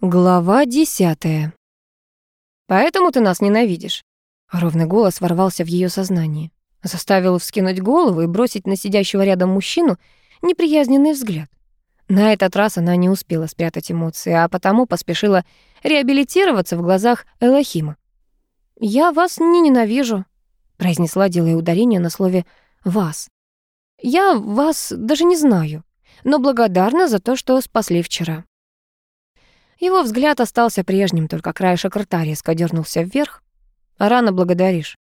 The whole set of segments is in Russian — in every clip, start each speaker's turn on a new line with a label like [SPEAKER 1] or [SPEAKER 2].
[SPEAKER 1] Глава десятая. «Поэтому ты нас ненавидишь?» Ровный голос ворвался в ее сознание. Заставил вскинуть голову и бросить на сидящего рядом мужчину неприязненный взгляд. На этот раз она не успела спрятать эмоции, а потому поспешила реабилитироваться в глазах Элохима. «Я вас не ненавижу», — произнесла, делая ударение на слове «вас». «Я вас даже не знаю, но благодарна за то, что спасли вчера». Его взгляд остался прежним, только краешек рта резко дернулся вверх. «Рано благодаришь».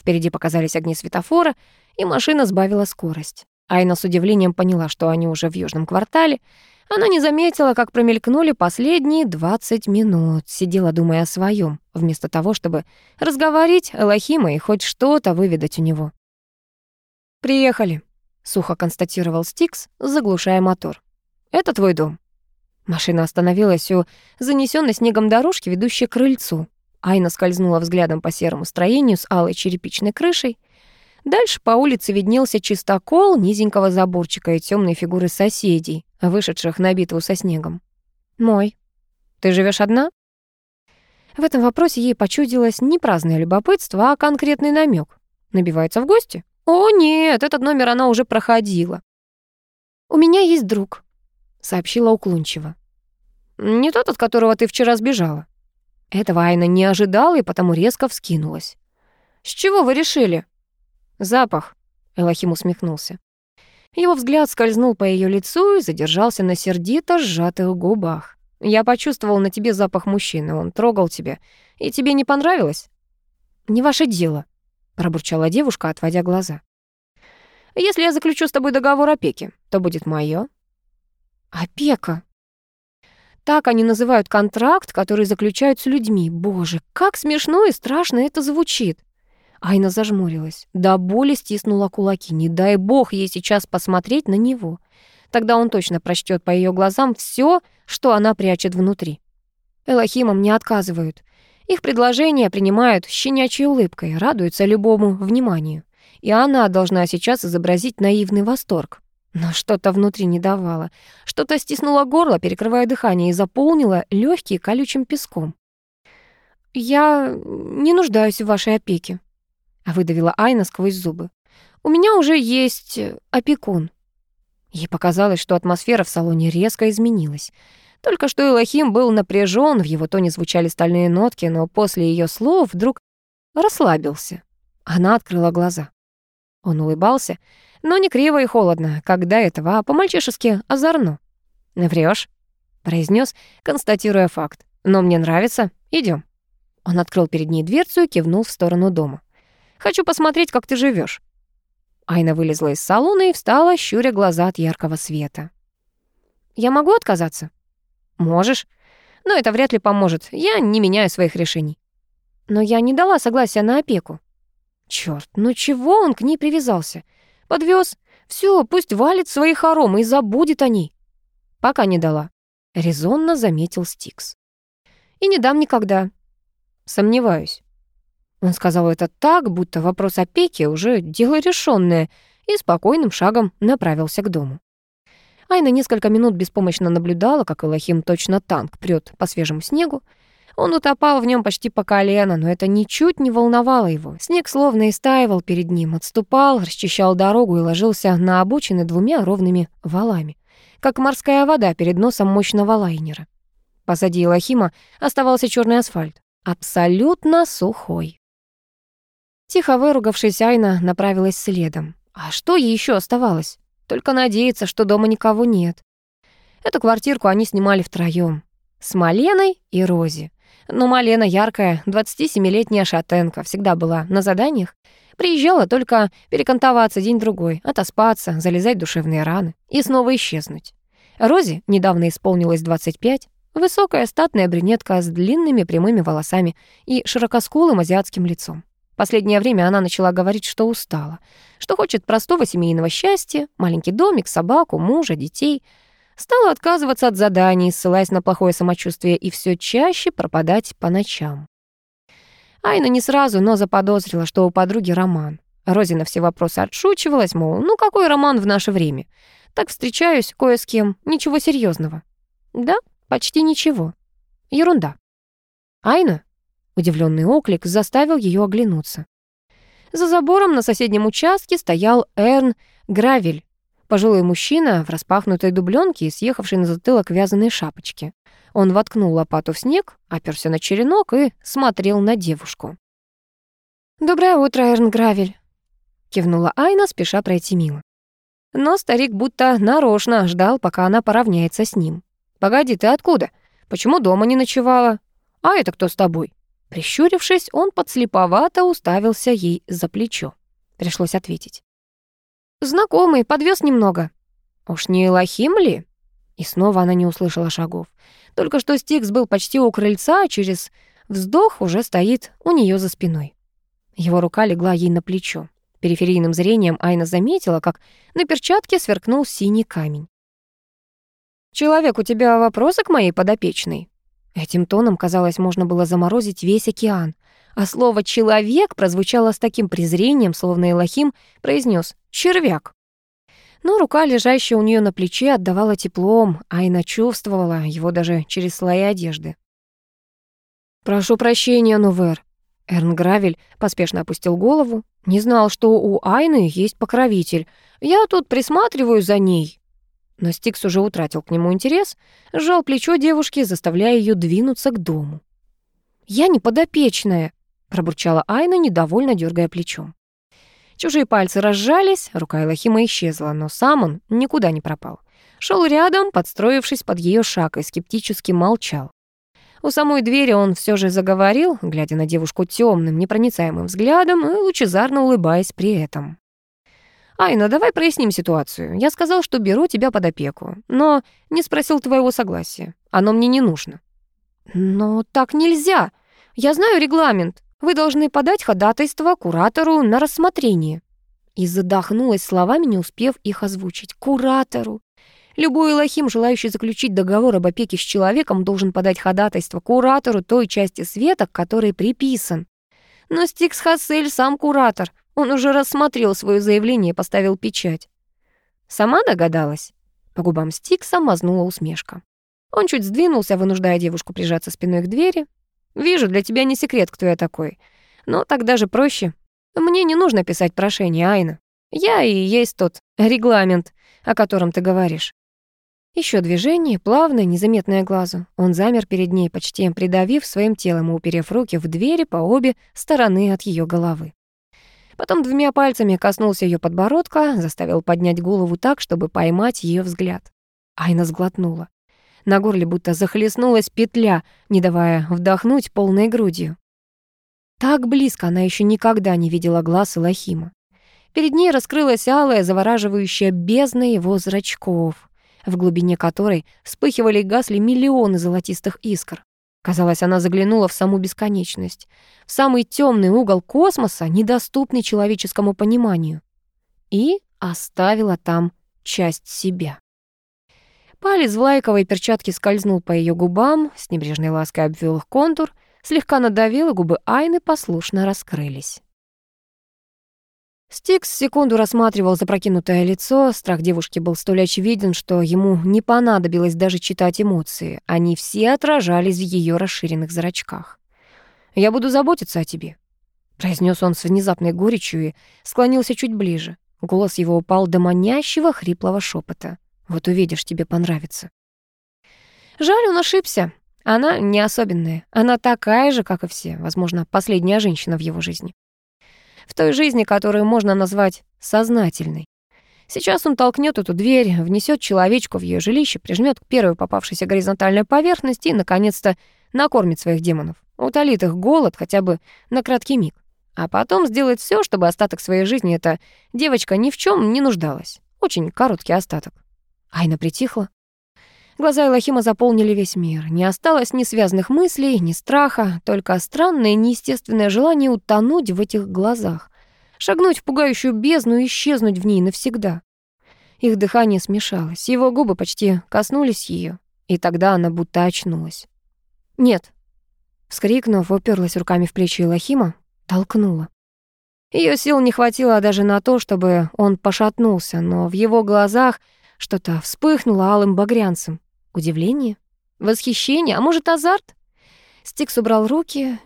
[SPEAKER 1] Впереди показались огни светофора, и машина сбавила скорость. Айна с удивлением поняла, что они уже в южном квартале. Она не заметила, как промелькнули последние 20 минут, сидела, думая о своем, вместо того, чтобы разговорить Элохима и хоть что-то выведать у него. «Приехали», — сухо констатировал Стикс, заглушая мотор. «Это твой дом». Машина остановилась у занесенной снегом дорожки, ведущей к крыльцу. Айна скользнула взглядом по серому строению с алой черепичной крышей. Дальше по улице виднелся чистокол низенького заборчика и темные фигуры соседей, вышедших на битву со снегом. «Мой. Ты живешь одна?» В этом вопросе ей почудилось не праздное любопытство, а конкретный намек. Набивается в гости? О, нет, этот номер она уже проходила. «У меня есть друг», — сообщила уклончиво. «Не тот, от которого ты вчера сбежала». Этого Айна не ожидала и потому резко вскинулась. «С чего вы решили?» «Запах», — Элохим усмехнулся. Его взгляд скользнул по ее лицу и задержался на сердито сжатых губах. «Я почувствовал на тебе запах мужчины, он трогал тебя. И тебе не понравилось?» «Не ваше дело», — пробурчала девушка, отводя глаза. «Если я заключу с тобой договор опеки, то будет моё». «Опека», так они называют контракт, который заключают с людьми. Боже, как смешно и страшно это звучит. Айна зажмурилась. До боли стиснула кулаки. Не дай бог ей сейчас посмотреть на него. Тогда он точно прочтет по ее глазам все, что она прячет внутри. Элохимам не отказывают. Их предложения принимают щенячьей улыбкой, радуются любому вниманию. И она должна сейчас изобразить наивный восторг. Но что-то внутри не давало. Что-то стиснуло горло, перекрывая дыхание, и заполнило легкие колючим песком. «Я не нуждаюсь в вашей опеке», — выдавила Айна сквозь зубы. «У меня уже есть опекун». Ей показалось, что атмосфера в салоне резко изменилась. Только что Элохим был напряжен, в его тоне звучали стальные нотки, но после ее слов вдруг расслабился. Она открыла глаза. Он улыбался, но не криво и холодно, до этого, а по-мальчишески озорно. «Врёшь», — произнес, констатируя факт. «Но мне нравится. Идём». Он открыл перед ней дверцу и кивнул в сторону дома. «Хочу посмотреть, как ты живёшь». Айна вылезла из салона и встала, щуря глаза от яркого света. «Я могу отказаться?» «Можешь. Но это вряд ли поможет. Я не меняю своих решений». «Но я не дала согласия на опеку». Чёрт, ну чего он к ней привязался? Подвез. Все, пусть валит свои хоромы и забудет о ней. Пока не дала. Резонно заметил Стикс. И не дам никогда. Сомневаюсь. Он сказал это так, будто вопрос опеки уже дело решенное, и спокойным шагом направился к дому. Айна несколько минут беспомощно наблюдала, как Элохим точно танк прёт по свежему снегу, он утопал в нем почти по колено, но это ничуть не волновало его. Снег словно истаивал перед ним, отступал, расчищал дорогу и ложился на обочины двумя ровными валами, как морская вода перед носом мощного лайнера. Позади Элохима оставался черный асфальт, абсолютно сухой. Тихо выругавшись, Айна направилась следом. А что ей еще оставалось? Только надеяться, что дома никого нет. Эту квартирку они снимали втроём. С Маленой и Рози. Но Малена яркая, 27-летняя шатенка, всегда была на заданиях. Приезжала только перекантоваться день-другой, отоспаться, залезать душевные раны и снова исчезнуть. Рози недавно исполнилось 25, высокая статная брюнетка с длинными прямыми волосами и широкоскулым азиатским лицом. Последнее время она начала говорить, что устала, что хочет простого семейного счастья, маленький домик, собаку, мужа, детей — Стала отказываться от заданий, ссылаясь на плохое самочувствие, и все чаще пропадать по ночам. Айна не сразу, но заподозрила, что у подруги роман. Рози на все вопросы отшучивалась, мол, ну какой роман в наше время? Так встречаюсь кое с кем, ничего серьезного. Да, почти ничего. Ерунда. Айна? Удивленный оклик заставил ее оглянуться. За забором на соседнем участке стоял Эрн Гравель, пожилой мужчина в распахнутой дубленке и съехавшей на затылок вязаной шапочке. Он воткнул лопату в снег, оперся на черенок и смотрел на девушку. «Доброе утро, Эрн Гравель», — кивнула Айна, спеша пройти мимо. Но старик будто нарочно ждал, пока она поравняется с ним. «Погоди, ты откуда? Почему дома не ночевала? А это кто с тобой?» Прищурившись, он подслеповато уставился ей за плечо. Пришлось ответить. «Знакомый, подвез немного». «Уж не Лохим ли?» И снова она не услышала шагов. Только что Стикс был почти у крыльца, а через вздох уже стоит у нее за спиной. Его рука легла ей на плечо. Периферийным зрением Айна заметила, как на перчатке сверкнул синий камень. «Человек, у тебя вопросы к моей подопечной?» Этим тоном, казалось, можно было заморозить весь океан, а слово «человек» прозвучало с таким презрением, словно Элохим произнес «червяк». Но рука, лежащая у нее на плече, отдавала теплом, Айна чувствовала его даже через слои одежды. «Прошу прощения, Нувер». Эрн Гравель поспешно опустил голову. «Не знал, что у Айны есть покровитель. Я тут присматриваю за ней». Но Стикс уже утратил к нему интерес, сжал плечо девушки, заставляя ее двинуться к дому. «Я не подопечная», — пробурчала Айна, недовольно дергая плечом. Чужие пальцы разжались, рука Элохима исчезла, но сам он никуда не пропал. Шел рядом, подстроившись под ее шаг, и скептически молчал. У самой двери он все же заговорил, глядя на девушку темным, непроницаемым взглядом и лучезарно улыбаясь при этом. «Айна, давай проясним ситуацию. Я сказал, что беру тебя под опеку, но не спросил твоего согласия. Оно мне не нужно». «Но так нельзя. Я знаю регламент. Вы должны подать ходатайство куратору на рассмотрение». И задохнулась словами, не успев их озвучить. «Куратору! Любой лохим, желающий заключить договор об опеке с человеком, должен подать ходатайство куратору той части света, к которой приписан. Но Стикс Хассель сам куратор. Он уже рассмотрел свое заявление и поставил печать. Сама догадалась? По губам Стикса мазнула усмешка. Он чуть сдвинулся, вынуждая девушку прижаться спиной к двери, Вижу, для тебя не секрет, кто я такой. Но так даже проще. Мне не нужно писать прошение, Айна. Я и есть тот регламент, о котором ты говоришь. Еще движение, плавное, незаметное глазу. Он замер перед ней, почти придавив своим телом и уперев руки в двери по обе стороны от ее головы. Потом двумя пальцами коснулся ее подбородка, заставил поднять голову так, чтобы поймать ее взгляд. Айна сглотнула. На горле будто захлестнулась петля, не давая вдохнуть полной грудью. Так близко она еще никогда не видела глаз Илохима. Перед ней раскрылась алая, завораживающая бездна его зрачков, в глубине которой вспыхивали и гасли миллионы золотистых искр. Казалось, она заглянула в саму бесконечность, в самый темный угол космоса, недоступный человеческому пониманию, и оставила там часть себя. Палец в лайковой перчатке скользнул по ее губам, с небрежной лаской обвел их контур, слегка надавил, и губы Айны послушно раскрылись. Стикс секунду рассматривал запрокинутое лицо. Страх девушки был столь очевиден, что ему не понадобилось даже читать эмоции. Они все отражались в ее расширенных зрачках. «Я буду заботиться о тебе», — произнес он с внезапной горечью и склонился чуть ближе. Голос его упал до манящего хриплого шепота. Вот увидишь, тебе понравится. Жаль, он ошибся. Она не особенная. Она такая же, как и все. Возможно, последняя женщина в его жизни. В той жизни, которую можно назвать сознательной. Сейчас он толкнет эту дверь, внесет человечку в ее жилище, прижмет к первой попавшейся горизонтальной поверхности и, наконец-то, накормит своих демонов. Утолит их голод хотя бы на краткий миг. А потом сделает все, чтобы остаток своей жизни эта девочка ни в чем не нуждалась. Очень короткий остаток. Айна притихла. Глаза Элохима заполнили весь мир. Не осталось ни связанных мыслей, ни страха, только странное неестественное желание утонуть в этих глазах, шагнуть в пугающую бездну и исчезнуть в ней навсегда. Их дыхание смешалось, его губы почти коснулись ее, и тогда она будто очнулась. «Нет», — вскрикнув, уперлась руками в плечи Элохима, толкнула. Ее сил не хватило даже на то, чтобы он пошатнулся, но в его глазах — что-то вспыхнуло алым багрянцем. Удивление? Восхищение? А может, азарт? Стикс убрал руки.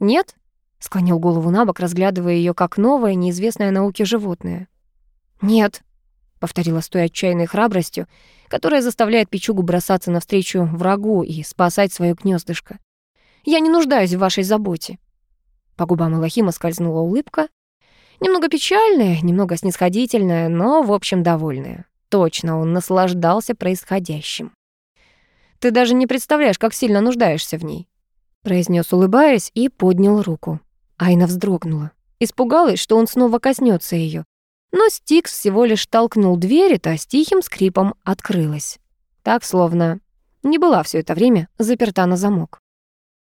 [SPEAKER 1] «Нет?» — склонил голову на бок, разглядывая ее как новое, неизвестное науке животное. «Нет», — повторила с той отчаянной храбростью, которая заставляет печугу бросаться навстречу врагу и спасать свое гнездышко. «Я не нуждаюсь в вашей заботе». По губам Элохима скользнула улыбка. Немного печальная, немного снисходительная, но, в общем, довольная. Точно, он наслаждался происходящим. «Ты даже не представляешь, как сильно нуждаешься в ней», произнес, улыбаясь, и поднял руку. Айна вздрогнула. Испугалась, что он снова коснется ее. Но Стикс всего лишь толкнул дверь, и та с тихим скрипом открылась. Так, словно не была все это время заперта на замок.